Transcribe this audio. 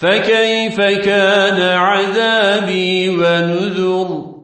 فكيف كان عذابي ونذر